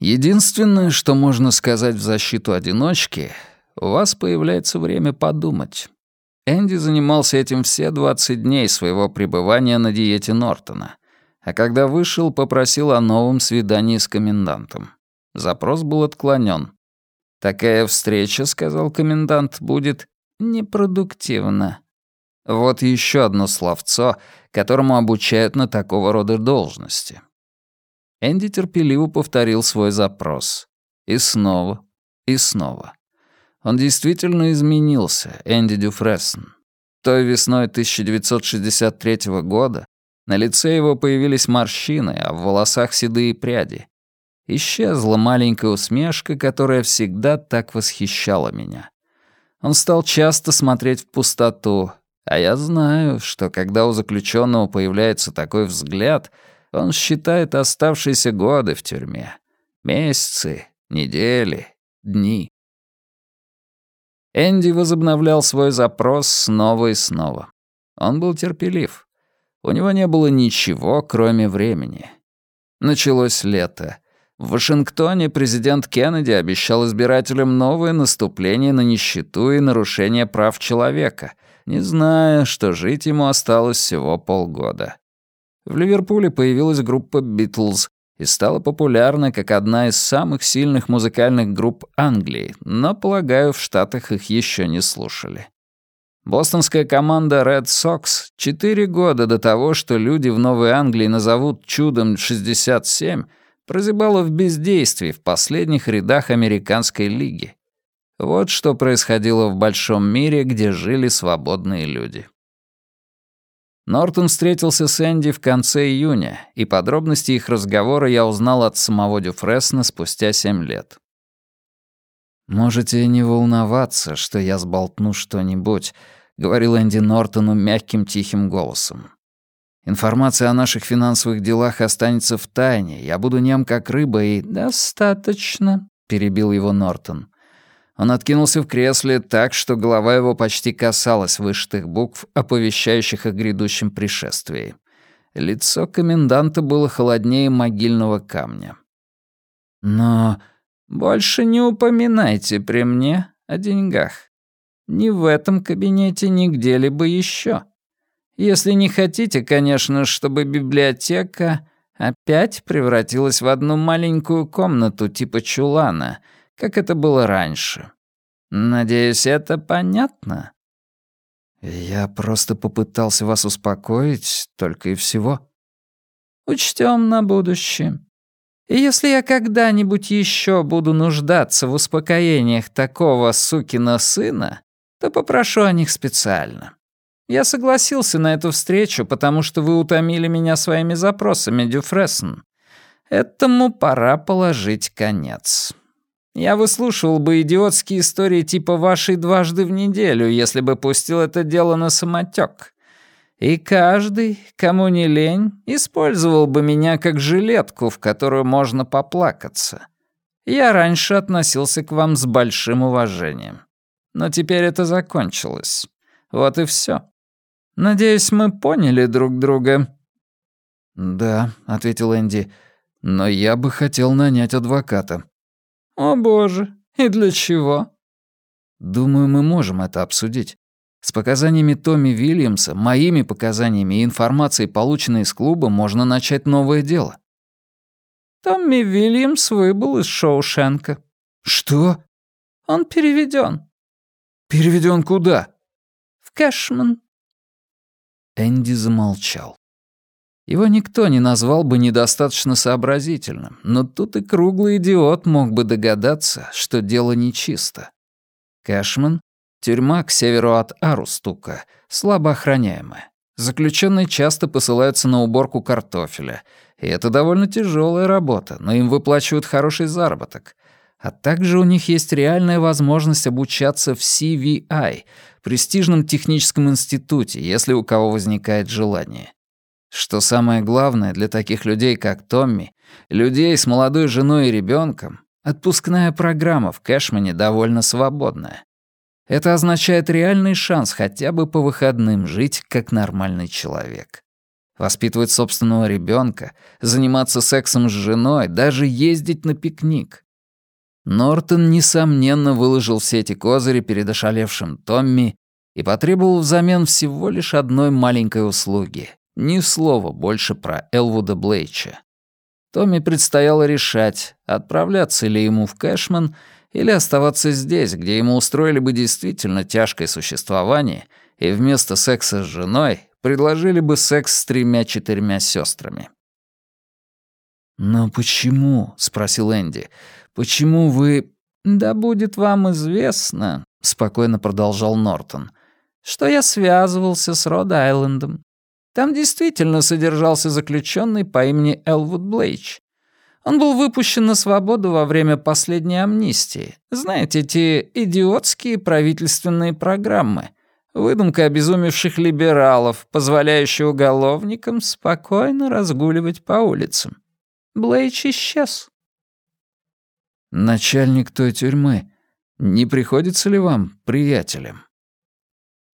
Единственное, что можно сказать в защиту одиночки, у вас появляется время подумать. Энди занимался этим все 20 дней своего пребывания на диете Нортона, а когда вышел, попросил о новом свидании с комендантом. Запрос был отклонен. «Такая встреча, — сказал комендант, — будет непродуктивна». Вот еще одно словцо, которому обучают на такого рода должности. Энди терпеливо повторил свой запрос. И снова, и снова. Он действительно изменился, Энди Дюфрессен. Той весной 1963 года на лице его появились морщины, а в волосах седые пряди. Исчезла маленькая усмешка, которая всегда так восхищала меня. Он стал часто смотреть в пустоту, а я знаю, что когда у заключенного появляется такой взгляд — он считает оставшиеся годы в тюрьме. Месяцы, недели, дни. Энди возобновлял свой запрос снова и снова. Он был терпелив. У него не было ничего, кроме времени. Началось лето. В Вашингтоне президент Кеннеди обещал избирателям новое наступление на нищету и нарушение прав человека, не зная, что жить ему осталось всего полгода. В Ливерпуле появилась группа «Битлз» и стала популярна как одна из самых сильных музыкальных групп Англии, но, полагаю, в Штатах их еще не слушали. Бостонская команда Red Sox четыре года до того, что люди в Новой Англии назовут чудом 67, прозябала в бездействии в последних рядах американской лиги. Вот что происходило в большом мире, где жили свободные люди. Нортон встретился с Энди в конце июня, и подробности их разговора я узнал от самого Дюфресна спустя семь лет. «Можете не волноваться, что я сболтну что-нибудь», — говорил Энди Нортону мягким тихим голосом. «Информация о наших финансовых делах останется в тайне. Я буду нем как рыба и...» «Достаточно», — перебил его Нортон. Он откинулся в кресле так, что голова его почти касалась вышитых букв, оповещающих о грядущем пришествии. Лицо коменданта было холоднее могильного камня. «Но больше не упоминайте при мне о деньгах. Ни в этом кабинете, ни где-либо еще. Если не хотите, конечно, чтобы библиотека опять превратилась в одну маленькую комнату типа чулана — как это было раньше. Надеюсь, это понятно?» «Я просто попытался вас успокоить, только и всего». «Учтём на будущее. И если я когда-нибудь еще буду нуждаться в успокоениях такого сукина сына, то попрошу о них специально. Я согласился на эту встречу, потому что вы утомили меня своими запросами, Дюфрессен. Этому пора положить конец». Я выслушивал бы идиотские истории типа вашей дважды в неделю, если бы пустил это дело на самотек. И каждый, кому не лень, использовал бы меня как жилетку, в которую можно поплакаться. Я раньше относился к вам с большим уважением. Но теперь это закончилось. Вот и все. Надеюсь, мы поняли друг друга». «Да», — ответил Энди, — «но я бы хотел нанять адвоката». «О боже, и для чего?» «Думаю, мы можем это обсудить. С показаниями Томми Вильямса, моими показаниями и информацией, полученной из клуба, можно начать новое дело». «Томми Вильямс выбыл из Шоушенка». «Что?» «Он переведен. Переведен куда?» «В Кэшман». Энди замолчал. Его никто не назвал бы недостаточно сообразительным, но тут и круглый идиот мог бы догадаться, что дело нечисто. Кэшман — тюрьма к северу от Арустука, слабо охраняемая. Заключенные часто посылаются на уборку картофеля, и это довольно тяжелая работа, но им выплачивают хороший заработок. А также у них есть реальная возможность обучаться в CVI, престижном техническом институте, если у кого возникает желание. Что самое главное для таких людей, как Томми, людей с молодой женой и ребенком, отпускная программа в Кэшмане довольно свободная. Это означает реальный шанс хотя бы по выходным жить как нормальный человек. Воспитывать собственного ребенка, заниматься сексом с женой, даже ездить на пикник. Нортон, несомненно, выложил все эти козыри перед ошалевшим Томми и потребовал взамен всего лишь одной маленькой услуги. Ни слова больше про Элвуда Блейча. Томми предстояло решать, отправляться ли ему в Кэшман или оставаться здесь, где ему устроили бы действительно тяжкое существование, и вместо секса с женой предложили бы секс с тремя-четырьмя сестрами. «Но почему?» — спросил Энди. «Почему вы...» «Да будет вам известно», — спокойно продолжал Нортон, «что я связывался с Род-Айлендом. Там действительно содержался заключенный по имени Элвуд Блейч. Он был выпущен на свободу во время последней амнистии. Знаете, эти идиотские правительственные программы — Выдумка обезумевших либералов, позволяющая уголовникам спокойно разгуливать по улицам. Блейч исчез. «Начальник той тюрьмы, не приходится ли вам приятелем?»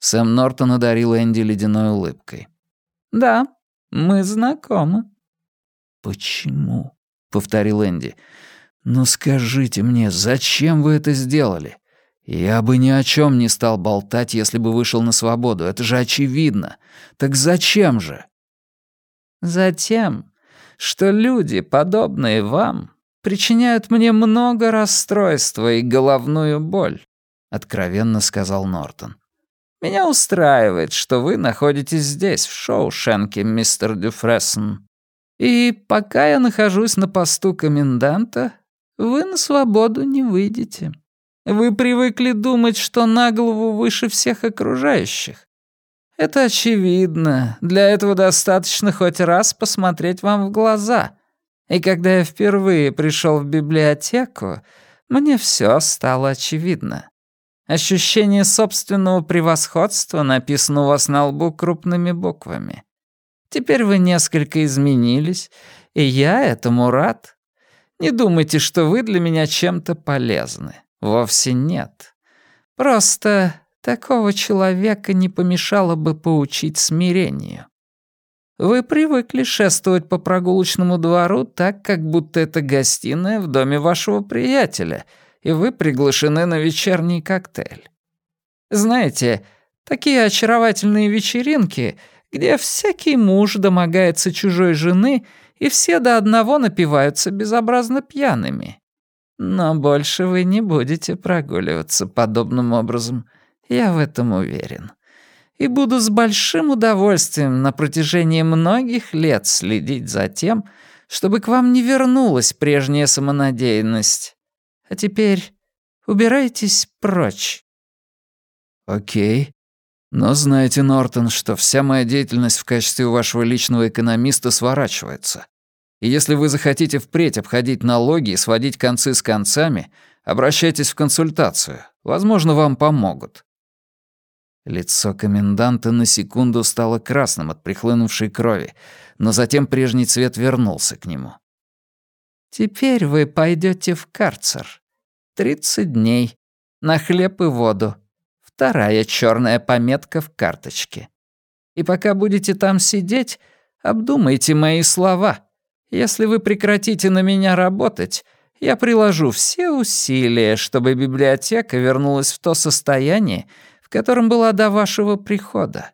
Сэм Нортон одарил Энди ледяной улыбкой. «Да, мы знакомы». «Почему?» — повторил Энди. «Ну скажите мне, зачем вы это сделали? Я бы ни о чем не стал болтать, если бы вышел на свободу. Это же очевидно. Так зачем же? Затем, что люди, подобные вам, причиняют мне много расстройства и головную боль, откровенно сказал Нортон. Меня устраивает, что вы находитесь здесь, в Шоушенке, мистер Дюфрессен. И пока я нахожусь на посту коменданта, вы на свободу не выйдете. Вы привыкли думать, что на голову выше всех окружающих. Это очевидно. Для этого достаточно хоть раз посмотреть вам в глаза. И когда я впервые пришел в библиотеку, мне все стало очевидно. Ощущение собственного превосходства написано у вас на лбу крупными буквами. Теперь вы несколько изменились, и я этому рад. Не думайте, что вы для меня чем-то полезны. Вовсе нет. Просто такого человека не помешало бы поучить смирению. Вы привыкли шествовать по прогулочному двору так, как будто это гостиная в доме вашего приятеля, и вы приглашены на вечерний коктейль. Знаете, такие очаровательные вечеринки, где всякий муж домогается чужой жены, и все до одного напиваются безобразно пьяными. Но больше вы не будете прогуливаться подобным образом, я в этом уверен. И буду с большим удовольствием на протяжении многих лет следить за тем, чтобы к вам не вернулась прежняя самонадеянность. А теперь убирайтесь прочь». «Окей. Но знаете, Нортон, что вся моя деятельность в качестве вашего личного экономиста сворачивается. И если вы захотите впредь обходить налоги и сводить концы с концами, обращайтесь в консультацию. Возможно, вам помогут». Лицо коменданта на секунду стало красным от прихлынувшей крови, но затем прежний цвет вернулся к нему. «Теперь вы пойдете в карцер. Тридцать дней. На хлеб и воду. Вторая черная пометка в карточке. И пока будете там сидеть, обдумайте мои слова». Если вы прекратите на меня работать, я приложу все усилия, чтобы библиотека вернулась в то состояние, в котором была до вашего прихода,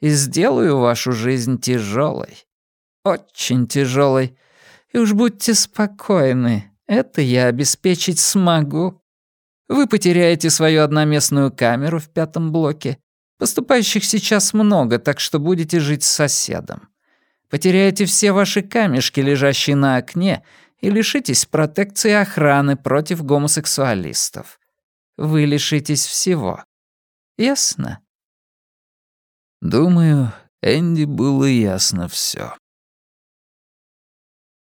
и сделаю вашу жизнь тяжелой, очень тяжелой. И уж будьте спокойны, это я обеспечить смогу. Вы потеряете свою одноместную камеру в пятом блоке. Поступающих сейчас много, так что будете жить с соседом. Потеряете все ваши камешки, лежащие на окне, и лишитесь протекции охраны против гомосексуалистов. Вы лишитесь всего. Ясно? Думаю, Энди было ясно все.